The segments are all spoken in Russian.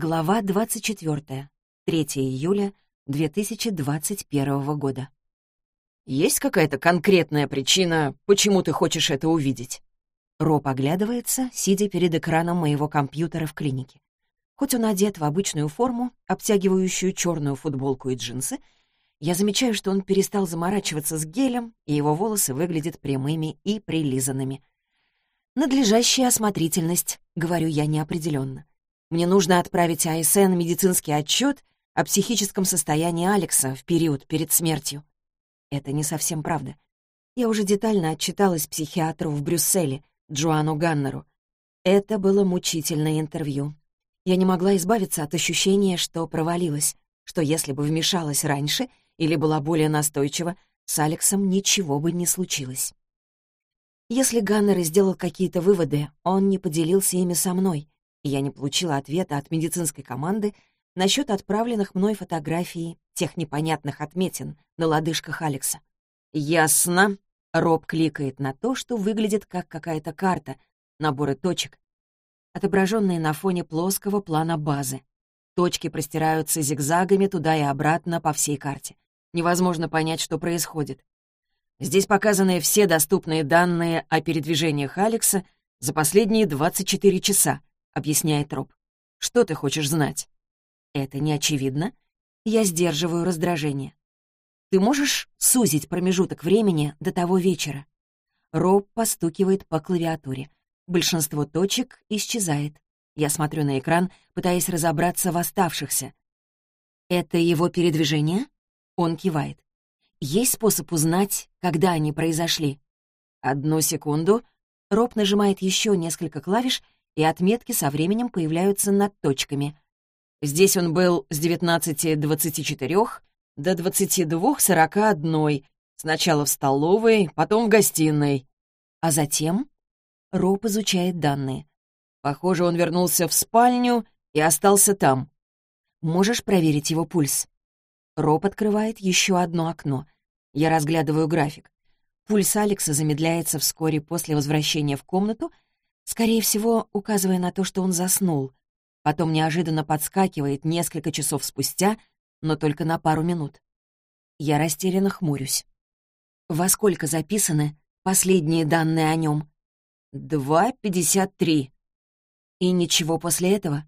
Глава 24. 3 июля 2021 года. «Есть какая-то конкретная причина, почему ты хочешь это увидеть?» Роб оглядывается, сидя перед экраном моего компьютера в клинике. Хоть он одет в обычную форму, обтягивающую черную футболку и джинсы, я замечаю, что он перестал заморачиваться с гелем, и его волосы выглядят прямыми и прилизанными. «Надлежащая осмотрительность», — говорю я неопределенно. Мне нужно отправить АСН медицинский отчет о психическом состоянии Алекса в период перед смертью. Это не совсем правда. Я уже детально отчиталась психиатру в Брюсселе, Джоану Ганнеру. Это было мучительное интервью. Я не могла избавиться от ощущения, что провалилась, что если бы вмешалась раньше или была более настойчива, с Алексом ничего бы не случилось. Если Ганнер сделал какие-то выводы, он не поделился ими со мной, я не получила ответа от медицинской команды насчет отправленных мной фотографий тех непонятных отметин на лодыжках Алекса. «Ясно». Роб кликает на то, что выглядит как какая-то карта, наборы точек, отображенные на фоне плоского плана базы. Точки простираются зигзагами туда и обратно по всей карте. Невозможно понять, что происходит. Здесь показаны все доступные данные о передвижениях Алекса за последние 24 часа, объясняет Роб. «Что ты хочешь знать?» «Это не очевидно. Я сдерживаю раздражение. Ты можешь сузить промежуток времени до того вечера?» Роб постукивает по клавиатуре. Большинство точек исчезает. Я смотрю на экран, пытаясь разобраться в оставшихся. «Это его передвижение?» Он кивает. «Есть способ узнать, когда они произошли?» «Одну секунду». Роб нажимает еще несколько клавиш, и отметки со временем появляются над точками. Здесь он был с 19.24 до 22.41, сначала в столовой, потом в гостиной. А затем Роб изучает данные. Похоже, он вернулся в спальню и остался там. Можешь проверить его пульс? Роб открывает еще одно окно. Я разглядываю график. Пульс Алекса замедляется вскоре после возвращения в комнату — скорее всего, указывая на то, что он заснул. Потом неожиданно подскакивает несколько часов спустя, но только на пару минут. Я растерянно хмурюсь. Во сколько записаны последние данные о нем? Два пятьдесят три. И ничего после этого?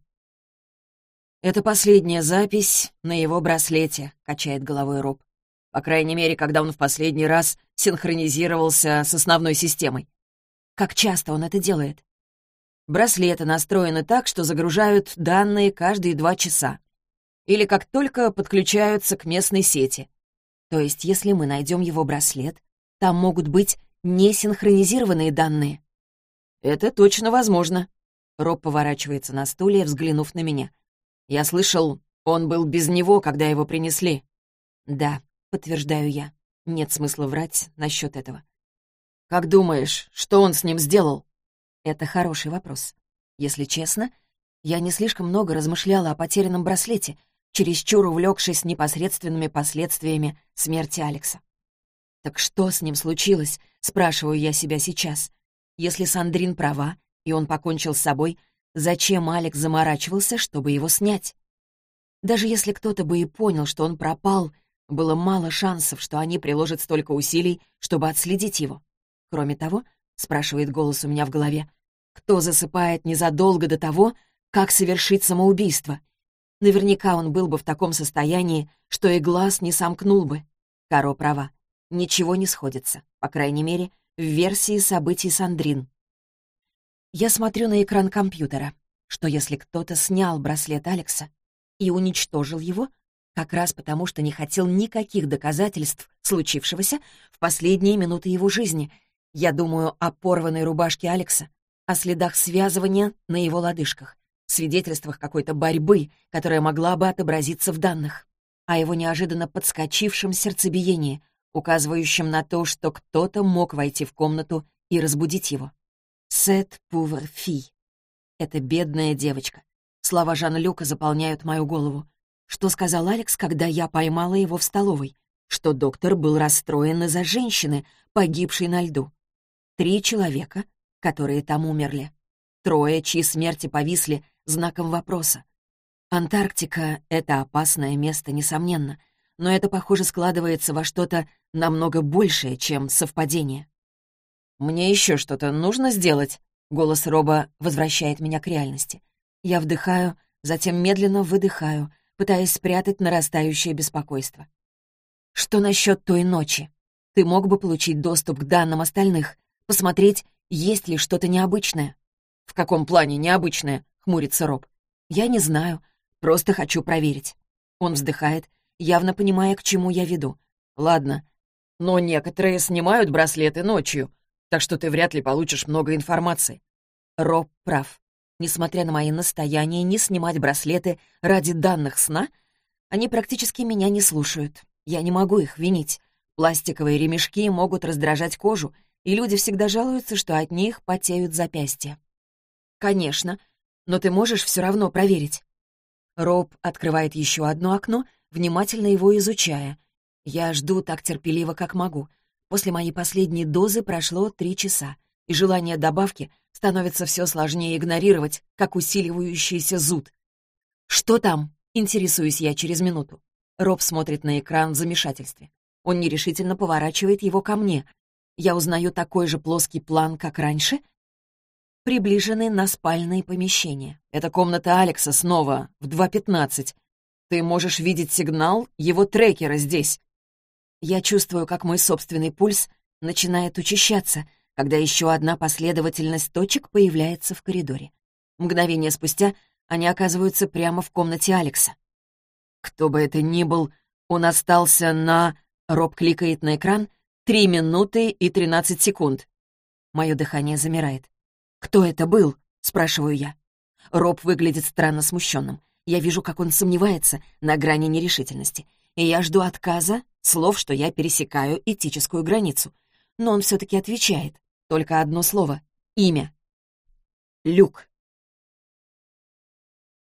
Это последняя запись на его браслете, качает головой Роб. По крайней мере, когда он в последний раз синхронизировался с основной системой. Как часто он это делает? Браслеты настроены так, что загружают данные каждые два часа. Или как только подключаются к местной сети. То есть, если мы найдем его браслет, там могут быть несинхронизированные данные. Это точно возможно. Роб поворачивается на стуле, взглянув на меня. Я слышал, он был без него, когда его принесли. Да, подтверждаю я. Нет смысла врать насчет этого. Как думаешь, что он с ним сделал? Это хороший вопрос. Если честно, я не слишком много размышляла о потерянном браслете, чересчур увлекшись непосредственными последствиями смерти Алекса. «Так что с ним случилось?» — спрашиваю я себя сейчас. Если Сандрин права, и он покончил с собой, зачем Алекс заморачивался, чтобы его снять? Даже если кто-то бы и понял, что он пропал, было мало шансов, что они приложат столько усилий, чтобы отследить его. Кроме того, — спрашивает голос у меня в голове. «Кто засыпает незадолго до того, как совершить самоубийство?» Наверняка он был бы в таком состоянии, что и глаз не сомкнул бы. Каро права. Ничего не сходится, по крайней мере, в версии событий Сандрин. Я смотрю на экран компьютера. Что если кто-то снял браслет Алекса и уничтожил его, как раз потому, что не хотел никаких доказательств случившегося в последние минуты его жизни — я думаю о порванной рубашке Алекса, о следах связывания на его лодыжках, свидетельствах какой-то борьбы, которая могла бы отобразиться в данных, о его неожиданно подскочившем сердцебиении, указывающем на то, что кто-то мог войти в комнату и разбудить его. Сет Пувер Фи. Это бедная девочка. Слова Жана Люка заполняют мою голову. Что сказал Алекс, когда я поймала его в столовой? Что доктор был расстроен из-за женщины, погибшей на льду. Три человека, которые там умерли. Трое, чьи смерти повисли знаком вопроса. Антарктика — это опасное место, несомненно, но это, похоже, складывается во что-то намного большее, чем совпадение. «Мне еще что-то нужно сделать?» Голос Роба возвращает меня к реальности. Я вдыхаю, затем медленно выдыхаю, пытаясь спрятать нарастающее беспокойство. Что насчет той ночи? Ты мог бы получить доступ к данным остальных, посмотреть, есть ли что-то необычное. «В каком плане необычное?» — хмурится Роб. «Я не знаю. Просто хочу проверить». Он вздыхает, явно понимая, к чему я веду. «Ладно. Но некоторые снимают браслеты ночью, так что ты вряд ли получишь много информации». Роб прав. Несмотря на мои настояния не снимать браслеты ради данных сна, они практически меня не слушают. Я не могу их винить. Пластиковые ремешки могут раздражать кожу, и люди всегда жалуются, что от них потеют запястья. «Конечно, но ты можешь все равно проверить». Роб открывает еще одно окно, внимательно его изучая. Я жду так терпеливо, как могу. После моей последней дозы прошло три часа, и желание добавки становится все сложнее игнорировать, как усиливающийся зуд. «Что там?» — интересуюсь я через минуту. Роб смотрит на экран в замешательстве. Он нерешительно поворачивает его ко мне. Я узнаю такой же плоский план, как раньше, приближены на спальные помещения. Это комната Алекса снова, в 2.15. Ты можешь видеть сигнал его трекера здесь. Я чувствую, как мой собственный пульс начинает учащаться, когда еще одна последовательность точек появляется в коридоре. Мгновение спустя они оказываются прямо в комнате Алекса. Кто бы это ни был, он остался на... Роб кликает на экран. Три минуты и тринадцать секунд. Мое дыхание замирает. «Кто это был?» — спрашиваю я. Роб выглядит странно смущенным. Я вижу, как он сомневается на грани нерешительности. И я жду отказа, слов, что я пересекаю этическую границу. Но он все-таки отвечает. Только одно слово — имя. Люк.